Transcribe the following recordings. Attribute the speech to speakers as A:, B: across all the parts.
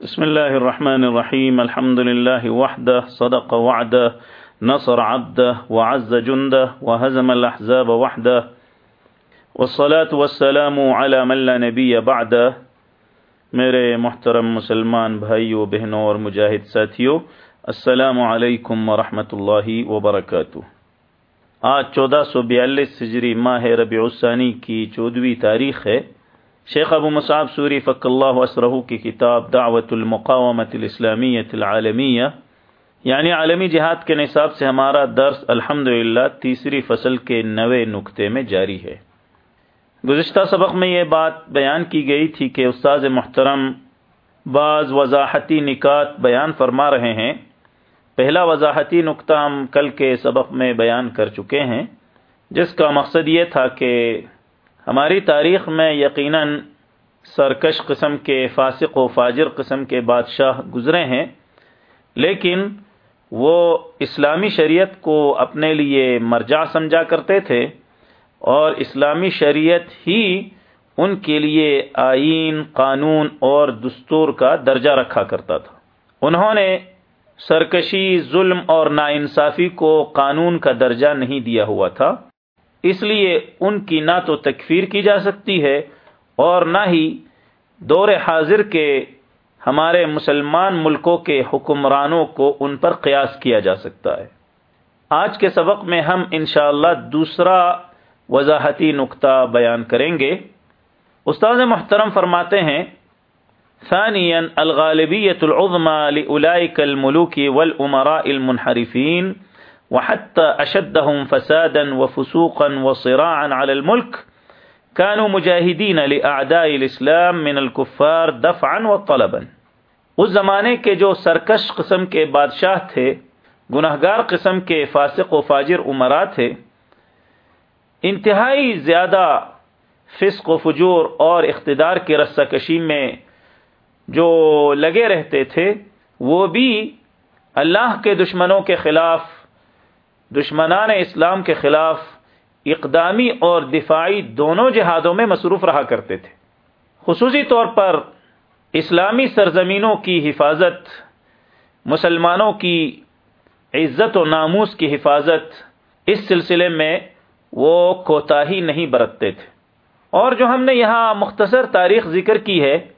A: بسم الله الرحمن الرحيم الحمد لله وحده صدق وعده نصر عبده وعز جنده وهزم الأحزاب وحده والصلاة والسلام على من لا نبي بعده میرے محترم مسلمان بھائیو، بہنوں اور مجاہد ساتھیو، السلام علیکم ورحمۃ اللہ وبرکاتہ۔ آج چودہ سو بیالیس ہجری ماہ ربیع الثانی کی چودہویں تاریخ ہے۔ شیخ ابو مصعب سوری فق اللہ وسرہ کی کتاب دعوت المقامت الاسلامیت العالمیہ یعنی عالمی جہاد کے نصاب سے ہمارا درس الحمد تیسری فصل کے نوے نقطے میں جاری ہے۔ گزشتہ سبق میں یہ بات بیان کی گئی تھی کہ استاذ محترم بعض وضاحتی نکات بیان فرما رہے ہیں۔ پہلا وضاحتی نقطہ ہم کل کے سبق میں بیان کر چکے ہیں، جس کا مقصد یہ تھا کہ ہماری تاریخ میں یقیناً سرکش قسم کے فاسق و فاجر قسم کے بادشاہ گزرے ہیں، لیکن وہ اسلامی شریعت کو اپنے لیے مرجع سمجھا کرتے تھے اور اسلامی شریعت ہی ان کے لیے آئین، قانون اور دستور کا درجہ رکھا کرتا تھا۔ انہوں نے سرکشی، ظلم اور ناانصافی کو قانون کا درجہ نہیں دیا ہوا تھا۔ اس لیے ان کی نہ تو تکفیر کی جا سکتی ہے اور نہ ہی دور حاضر کے ہمارے مسلمان ملکوں کے حکمرانوں کو ان پر قیاس کیا جا سکتا ہے۔ آج کے سبق میں ہم انشاءاللہ اللہ دوسرا وضاحتی نقطہ بیان کریں گے۔ استاد محترم فرماتے ہیں ثانيا الغالبية العظمى لأولئك الملوك والأمراء المنحرفين وحتى أشدهم فسادا وفسوقا وصراعا على الملك كانوا مجاهدين لأعداء الإسلام من الكفار دفعا وطلبا. اس زمانے کے جو سرکش قسم کے بادشاہ تھے، گناہگار قسم کے فاسق و فاجر عمرا تھے، انتہائی زیادہ فسق و فجور اور اقتدار کی رسہ کشی میں جو لگے رہتے تھے، وہ بھی اللہ کے دشمنوں کے خلاف دشمنان اسلام کے خلاف اقدامی اور دفاعی دونوں جہادوں میں مصروف رہا کرتے تھے۔ خصوصی طور پر اسلامی سرزمینوں کی حفاظت، مسلمانوں کی عزت و ناموس کی حفاظت، اس سلسلے میں وہ کوتاہی نہیں برتتے تھے۔ اور جو ہم نے یہاں مختصر تاریخ ذکر کی ہے،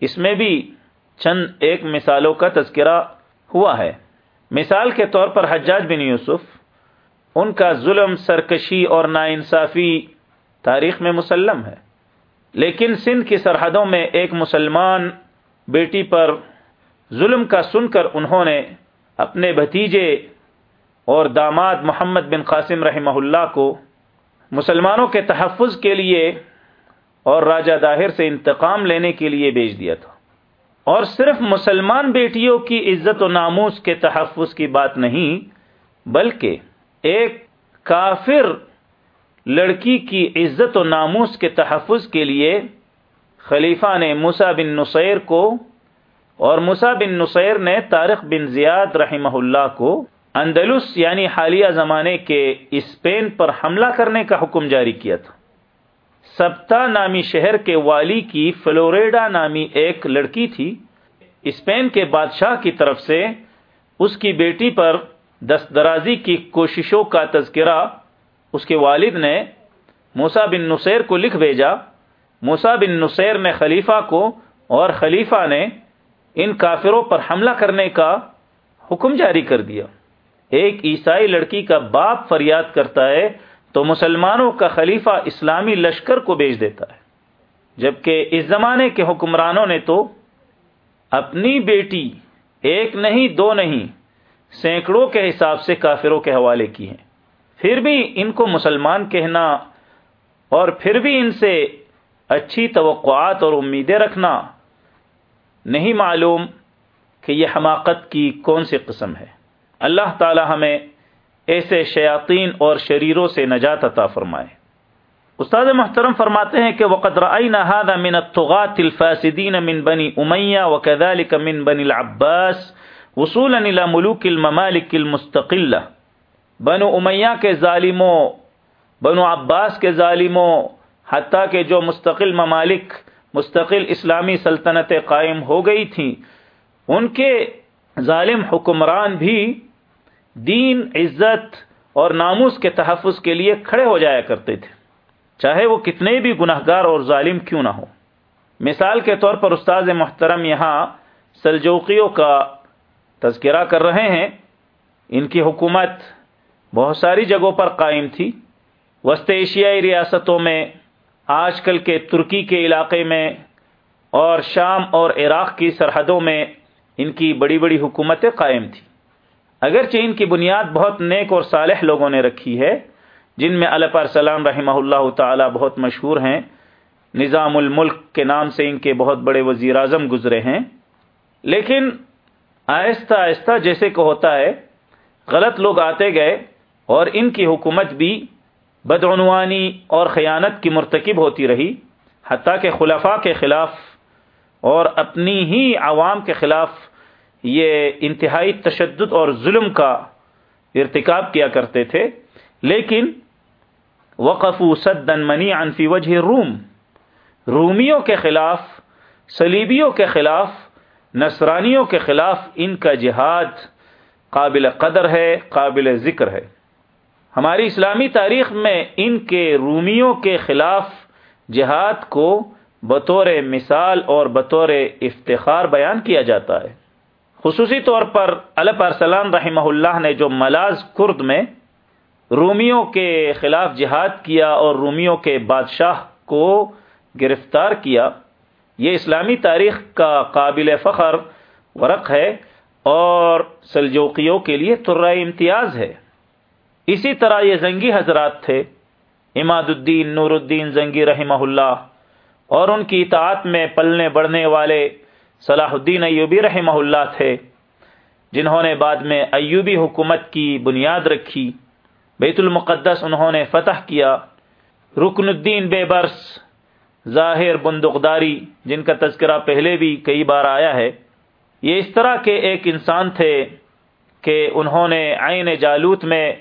A: اس میں بھی چند ایک مثالوں کا تذکرہ ہوا ہے۔ مثال کے طور پر حجاج بن یوسف ان کا ظلم، سرکشی اور ناانصافی تاریخ میں مسلم ہے۔ لیکن سندھ کی سرحدوں میں ایک مسلمان بیٹی پر ظلم کا سن کر انہوں نے اپنے بھتیجے اور داماد محمد بن قاسم رحمہ اللہ کو مسلمانوں کے تحفظ کے لیے اور راجہ داہر سے انتقام لینے کے لیے بیچ دیا تھا۔ اور صرف مسلمان بیٹیوں کی عزت و ناموس کے تحفظ کی بات نہیں، بلکہ ایک کافر لڑکی کی عزت و ناموس کے تحفظ کے لیے خلیفہ نے موسا بن نصیر کو اور موسا بن نصیر نے طارق بن زیاد رحمہ اللہ کو اندلس یعنی حالیہ زمانے کے اسپین پر حملہ کرنے کا حکم جاری کیا تھا۔ سبتا نامی شہر کے والی کی فلوریڈا نامی ایک لڑکی تھی۔ اسپین کے بادشاہ کی طرف سے اس کی بیٹی پر دست درازی کی کوششوں کا تذکرہ اس کے والد نے موسا بن نصیر کو لکھ بھیجا۔ موسا بن نصیر نے خلیفہ کو اور خلیفہ نے ان کافروں پر حملہ کرنے کا حکم جاری کر دیا۔ ایک عیسائی لڑکی کا باپ فریاد کرتا ہے تو مسلمانوں کا خلیفہ اسلامی لشکر کو بیچ دیتا ہے۔ جبکہ اس زمانے کے حکمرانوں نے تو اپنی بیٹی، ایک نہیں، دو نہیں سینکڑوں کے حساب سے کافروں کے حوالے کی ہیں۔ پھر بھی ان کو مسلمان کہنا اور پھر بھی ان سے اچھی توقعات اور امیدیں رکھنا نہیں معلوم کہ یہ حماقت کی کون سی قسم ہے۔ اللہ تعالی ہمیں ایسے شیاطین اور شریروں سے نجات عطا فرمائے۔ استاد محترم فرماتے ہیں کہ وقد رأينا هذا من الطغاة الفاسدين من بني أمية وكذلك من بني العباس وصولا الى ملوک الممالک المستقلہ۔ بنو امیہ کے ظالموں، بنو عباس کے ظالموں، حتیٰ کہ جو مستقل ممالک، مستقل اسلامی سلطنتیں قائم ہو گئی تھیں، ان کے ظالم حکمران بھی دین، عزت اور ناموس کے تحفظ کے لیے کھڑے ہو جایا کرتے تھے۔ چاہے وہ کتنے بھی گناہ گار اور ظالم کیوں نہ ہو مثال کے طور پر استاذ محترم یہاں سلجوقیوں کا تذکرہ کر رہے ہیں، ان کی حکومت بہت ساری جگہوں پر قائم تھی۔ وسط ایشیائی ریاستوں میں، آج کل کے ترکی کے علاقے میں اور شام اور عراق کی سرحدوں میں ان کی بڑی بڑی حکومتیں قائم تھیں اگرچہ ان کی بنیاد بہت نیک اور صالح لوگوں نے رکھی ہے، جن میں علیہ السلام رحمہ اللہ تعالی بہت مشہور ہیں۔ نظام الملک کے نام سے ان کے بہت بڑے وزیر اعظم گزرے ہیں۔ لیکن آہستہ آہستہ جیسے کہ ہوتا ہے، غلط لوگ آتے گئے اور ان کی حکومت بھی بدعنوانی اور خیانت کی مرتکب ہوتی رہی، حتیٰ کہ خلفاء کے خلاف اور اپنی ہی عوام کے خلاف یہ انتہائی تشدد اور ظلم کا ارتکاب کیا کرتے تھے۔ لیکن وقف صدن منی عنفی وجہ روم۔ رومیوں کے خلاف سلیبیوں کے خلاف نصرانیوں کے خلاف ان کا جہاد قابل قدر ہے، قابل ذکر ہے۔ ہماری اسلامی تاریخ میں ان کے رومیوں کے خلاف جہاد کو بطور مثال اور بطور افتخار بیان کیا جاتا ہے۔ خصوصی طور پر علیہ ارسلام رحمہ اللہ نے جو ملاز کرد میں رومیوں کے خلاف جہاد کیا اور رومیوں کے بادشاہ کو گرفتار کیا یہ اسلامی تاریخ کا قابل فخر ورق ہے اور سلجوقیوں کے لیے ترائے امتیاز ہے۔ اسی طرح یہ زنگی حضرات تھے اماد الدین نور الدین زنگی رحمہ اللہ اور ان کی اطاعت میں پلنے بڑھنے والے صلاح الدین ایوبی رحمہ اللہ تھے، جنہوں نے بعد میں ایوبی حکومت کی بنیاد رکھی، بیت المقدس انہوں نے فتح کیا، رکن الدین بے برس ظاہر بندقداری، جن کا تذکرہ پہلے بھی کئی بار آیا ہے، یہ اس طرح کے ایک انسان تھے کہ انہوں نے عین جالوت میں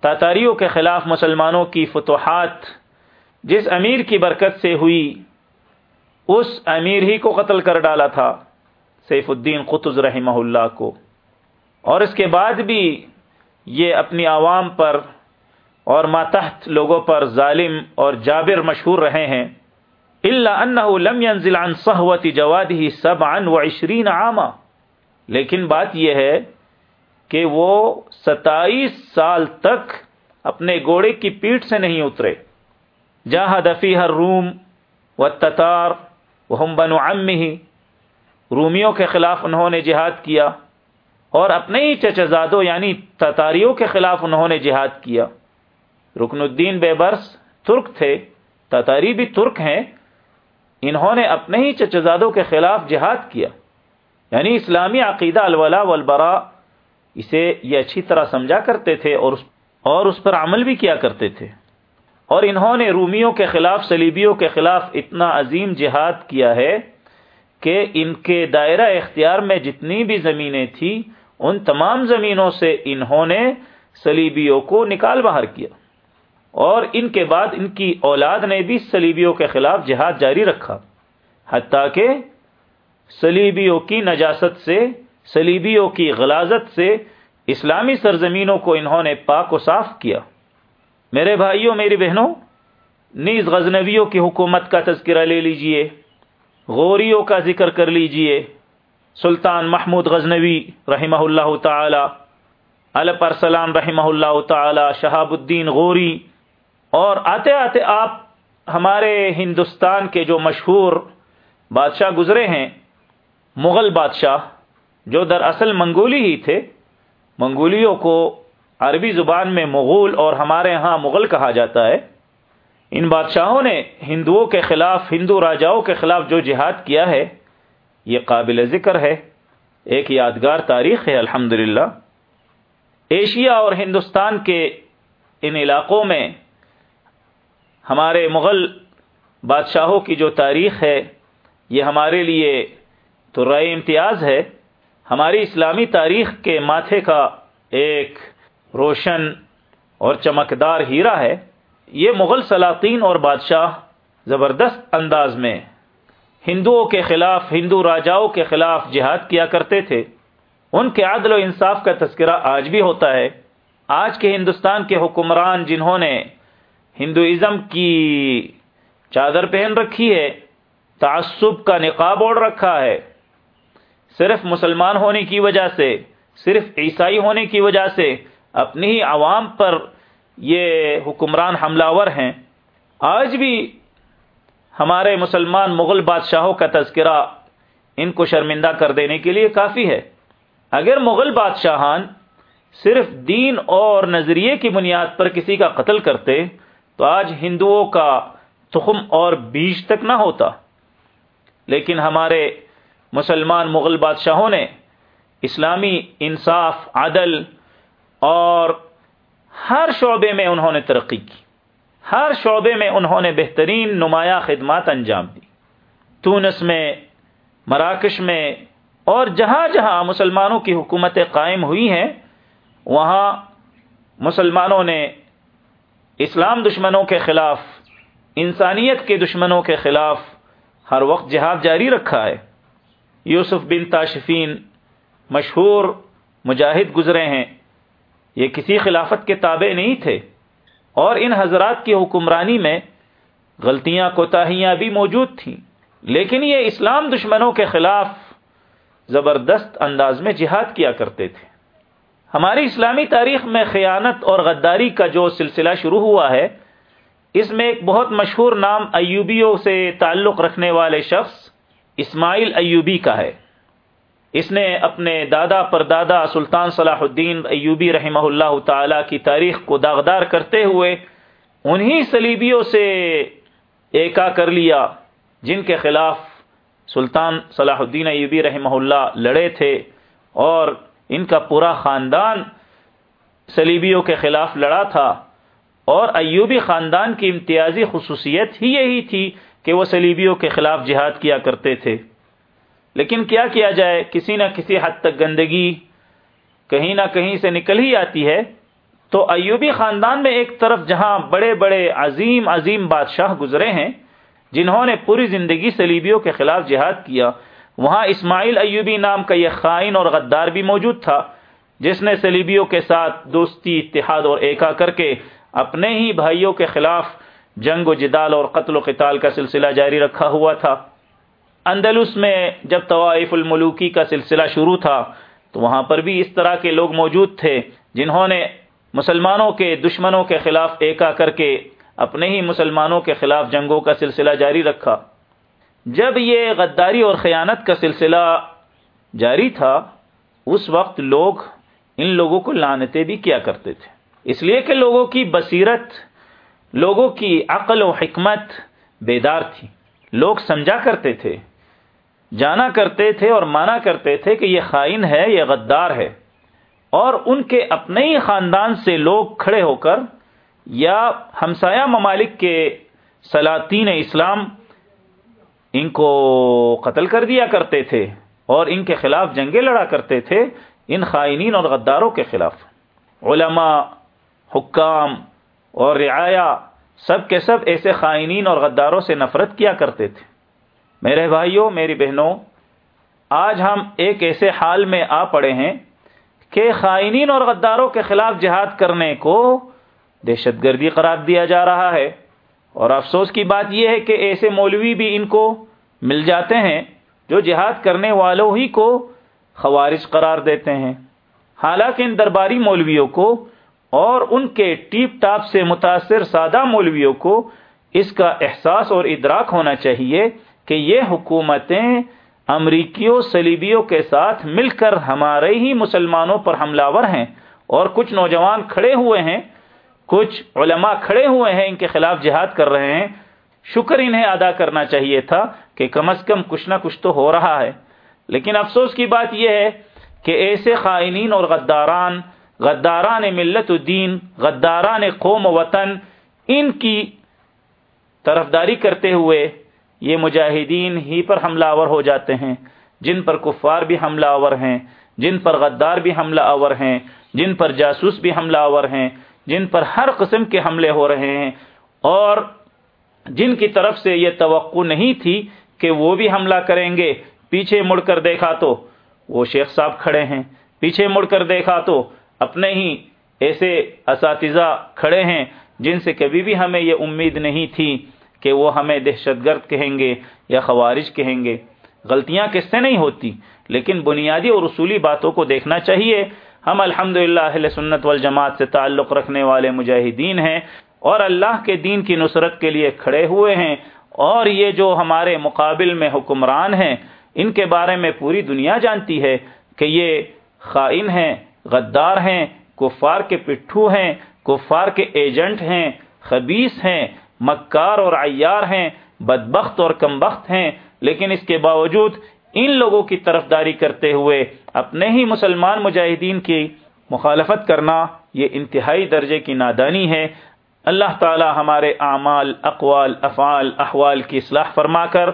A: تاتاریوں کے خلاف مسلمانوں کی فتوحات، جس امیر کی برکت سے ہوئی، اس امیر ہی کو قتل کر ڈالا تھا، سیف الدین قطز رحمہ اللہ کو۔ اور اس کے بعد بھی یہ اپنی عوام پر اور ماتحت لوگوں پر ظالم اور جابر مشہور رہے ہیں۔ اللہ انه لم ينزل عن صحوت جواده سبعا وعشرین عاما. لیکن بات یہ ہے کہ وہ ستائیس سال تک اپنے گوڑے کی پیٹ سے نہیں اترے. جہاں دفی ہر روم و تتار وہ بنو ہی رومیوں کے خلاف انہوں نے جہاد کیا اور اپنے ہی چچزادوں یعنی تتاریوں کے خلاف انہوں نے جہاد کیا. رکن الدین بے برس ترک تھے. تتاری بھی ترک ہیں انہوں نے اپنے ہی چچزادوں کے خلاف جہاد کیا۔ یعنی اسلامی عقیدہ الولا والبرا اسے یہ اچھی طرح سمجھا کرتے تھے اور اس اور اس پر عمل بھی کیا کرتے تھے۔ اور انہوں نے رومیوں کے خلاف سلیبیوں کے خلاف اتنا عظیم جہاد کیا ہے کہ ان کے دائرہ اختیار میں جتنی بھی زمینیں تھیں، ان تمام زمینوں سے انہوں نے سلیبیوں کو نکال باہر کیا۔ اور ان کے بعد ان کی اولاد نے بھی سلیبیوں کے خلاف جہاد جاری رکھا۔ حتیٰ کہ سلیبیوں کی نجاست سے سلیبیوں کی غلازت سے اسلامی سرزمینوں کو انہوں نے پاک و صاف کیا۔ میرے بھائیوں، میری بہنوں، نیز غزنویوں کی حکومت کا تذکرہ لے لیجیے، غوریوں کا ذکر کر لیجیے۔ سلطان محمود غزنوی رحمہ اللہ تعالی علیہ ارسلام رحمہ اللہ تعالی، شہاب الدین غوری اور آتے آتے آپ ہمارے ہندوستان کے جو مشہور بادشاہ گزرے ہیں، مغل بادشاہ، جو دراصل منگولی ہی تھے، منگولیوں کو عربی زبان میں مغول اور ہمارے ہاں مغل کہا جاتا ہے۔ ان بادشاہوں نے ہندوؤں کے خلاف، ہندو راجاؤں کے خلاف جو جہاد کیا ہے، یہ قابل ذکر ہے۔ ایک یادگار تاریخ ہے الحمد ایشیا اور ہندوستان کے ان علاقوں میں ہمارے مغل بادشاہوں کی جو تاریخ ہے، یہ ہمارے لیے تو رائے امتیاز ہے۔ ہماری اسلامی تاریخ کے ماتھے کا ایک روشن اور چمکدار ہیرا ہے۔ یہ مغل سلاطین اور بادشاہ زبردست انداز میں ہندوؤں کے خلاف، ہندو راجاؤں کے خلاف جہاد کیا کرتے تھے۔ ان کے عدل و انصاف کا تذکرہ آج بھی ہوتا ہے۔ آج کے ہندوستان کے حکمران جنہوں نے ہندوازم کی چادر پہن رکھی ہے، تعصب کا نقاب اوڑھ رکھا ہے۔ صرف مسلمان ہونے کی وجہ سے، صرف عیسائی ہونے کی وجہ سے اپنی ہی عوام پر یہ حکمران حملہ ور ہیں۔ آج بھی ہمارے مسلمان مغل بادشاہوں کا تذکرہ ان کو شرمندہ کر دینے کے لیے کافی ہے۔ اگر مغل بادشاہان صرف دین اور نظریے کی بنیاد پر کسی کا قتل کرتے تو آج ہندوؤں کا تخم اور بیج تک نہ ہوتا۔ لیکن ہمارے مسلمان مغل بادشاہوں نے اسلامی انصاف، عدل اور ہر شعبے میں انہوں نے ترقی کی۔ ہر شعبے میں انہوں نے بہترین نمایاں خدمات انجام دی۔ تونس میں، مراکش میں اور جہاں جہاں مسلمانوں کی حکومتیں قائم ہوئی ہیں، وہاں مسلمانوں نے اسلام دشمنوں کے خلاف، انسانیت کے دشمنوں کے خلاف ہر وقت جہاد جاری رکھا ہے۔ یوسف بن تاشفین مشہور مجاہد گزرے ہیں۔ یہ کسی خلافت کے تابع نہیں تھے۔ اور ان حضرات کی حکمرانی میں غلطیاں، کوتاہیاں بھی موجود تھیں۔ لیکن یہ اسلام دشمنوں کے خلاف زبردست انداز میں جہاد کیا کرتے تھے۔ ہماری اسلامی تاریخ میں خیانت اور غداری کا جو سلسلہ شروع ہوا ہے، اس میں ایک بہت مشہور نام ایوبیوں سے تعلق رکھنے والے شخص اسماعیل ایوبی کا ہے۔ اس نے اپنے دادا پر دادا سلطان صلاح الدین ایوبی رحمہ اللہ تعالی کی تاریخ کو داغدار کرتے ہوئے انہی سلیبیوں سے ایکا کر لیا، جن کے خلاف سلطان صلاح الدین ایوبی رحمہ اللہ لڑے تھے اور ان کا پورا خاندان سلیبیوں کے خلاف لڑا تھا اور ایوبی خاندان کی امتیازی خصوصیت ہی یہی تھی کہ وہ سلیبیوں کے خلاف جہاد کیا کرتے تھے۔ لیکن کیا کیا جائے؟ کسی نہ کسی حد تک گندگی کہیں نہ کہیں سے نکل ہی آتی ہے۔ تو ایوبی خاندان میں ایک طرف جہاں بڑے بڑے عظیم عظیم بادشاہ گزرے ہیں، جنہوں نے پوری زندگی سلیبیوں کے خلاف جہاد کیا وہاں اسماعیل ایوبی نام کا یہ خائن اور غدار بھی موجود تھا، جس نے سلیبیوں کے ساتھ دوستی، اتحاد اور ایکا کر کے اپنے ہی بھائیوں کے خلاف جنگ و جدال اور قتل و قتال کا سلسلہ جاری رکھا ہوا تھا۔ اندلس میں جب طوائف الملوکی کا سلسلہ شروع تھا، تو وہاں پر بھی اس طرح کے لوگ موجود تھے، جنہوں نے مسلمانوں کے دشمنوں کے خلاف ایکا کر کے اپنے ہی مسلمانوں کے خلاف جنگوں کا سلسلہ جاری رکھا۔ جب یہ غداری اور خیانت کا سلسلہ جاری تھا، اس وقت لوگ ان لوگوں کو لانتے بھی کیا کرتے تھے۔ اس لیے کہ لوگوں کی بصیرت، لوگوں کی عقل و حکمت بیدار تھی۔ لوگ سمجھا کرتے تھے، جانا کرتے تھے اور مانا کرتے تھے کہ یہ خائن ہے، یہ غدار ہے۔ اور ان کے اپنے ہی خاندان سے لوگ کھڑے ہو کر، یا ہمسایہ ممالک کے سلاطین اسلام ان کو قتل کر دیا کرتے تھے اور ان کے خلاف جنگیں لڑا کرتے تھے، ان خائنین اور غداروں کے خلاف۔ علماء، حکام اور رعایا سب کے سب ایسے خائنین اور غداروں سے نفرت کیا کرتے تھے۔ میرے بھائیوں، میری بہنوں، آج ہم ایک ایسے حال میں آ پڑے ہیں کہ خائنین اور غداروں کے خلاف جہاد کرنے کو دہشت گردی قرار دیا جا رہا ہے۔ اور افسوس کی بات یہ ہے کہ ایسے مولوی بھی ان کو مل جاتے ہیں جو جہاد کرنے والوں ہی کو خوارج قرار دیتے ہیں۔ حالانکہ ان درباری مولویوں کو اور ان کے ٹیپ ٹاپ سے متاثر سادہ مولویوں کو اس کا احساس اور ادراک ہونا چاہیے کہ یہ حکومتیں امریکیوں سلیبیوں کے ساتھ مل کر ہمارے ہی مسلمانوں پر حملہ ور ہیں اور کچھ نوجوان کھڑے ہوئے ہیں، کچھ علماء کھڑے ہوئے ہیں، ان کے خلاف جہاد کر رہے ہیں۔ شکر انہیں ادا کرنا چاہیے تھا کہ کم از کم کچھ نہ کچھ تو ہو رہا ہے۔ لیکن افسوس کی بات یہ ہے کہ ایسے خائنین اور غداران غداران ملت الدین، غداران قوم و وطن، ان کی طرفداری کرتے ہوئے یہ مجاہدین ہی پر حملہ آور ہو جاتے ہیں۔ جن پر کفار بھی حملہ آور ہیں، جن پر غدار بھی حملہ آور ہیں، جن پر جاسوس بھی حملہ آور ہیں، جن پر ہر قسم کے حملے ہو رہے ہیں۔ اور جن کی طرف سے یہ توقع نہیں تھی کہ وہ بھی حملہ کریں گے، پیچھے مڑ کر دیکھا تو وہ شیخ صاحب کھڑے ہیں۔ پیچھے مڑ کر دیکھا تو اپنے ہی ایسے اساتذہ کھڑے ہیں جن سے کبھی بھی ہمیں یہ امید نہیں تھی کہ وہ ہمیں دہشت گرد کہیں گے یا خوارج کہیں گے۔ غلطیاں کس سے نہیں ہوتی، لیکن بنیادی اور اصولی باتوں کو دیکھنا چاہیے۔ ہم الحمد للہ سنت والجماعت سے تعلق رکھنے والے مجاہدین ہیں۔ اور اللہ کے دین کی نصرت کے لیے کھڑے ہوئے ہیں اور یہ جو ہمارے مقابل میں حکمران ہیں، ان کے بارے میں پوری دنیا جانتی ہے کہ یہ خائن ہیں، غدار ہیں، کفار کے پٹھو ہیں، کفار کے ایجنٹ ہیں خبیص ہیں، مکار اور عیار ہیں، بدبخت اور کمبخت ہیں، لیکن اس کے باوجود ان لوگوں کی طرف داری کرتے ہوئے اپنے ہی مسلمان مجاہدین کی مخالفت کرنا یہ انتہائی درجے کی نادانی ہے۔ اللہ تعالی ہمارے اعمال، اقوال، افعال، احوال کی اصلاح فرما کر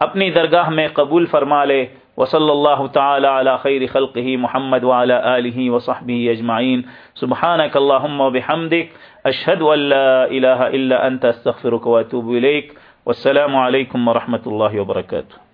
A: اپنی درگاہ میں قبول فرما لے۔ وصلی اللہ تعالی علی خیر خلقہ محمد وعلی آلہ وصحبہ اجمعین۔ سبحانک اللہم وبحمدک اشہد ان لا الہ الا انت، استغفرک واتوب الیک۔ والسلام علیکم ورحمۃ اللہ وبرکاتہ۔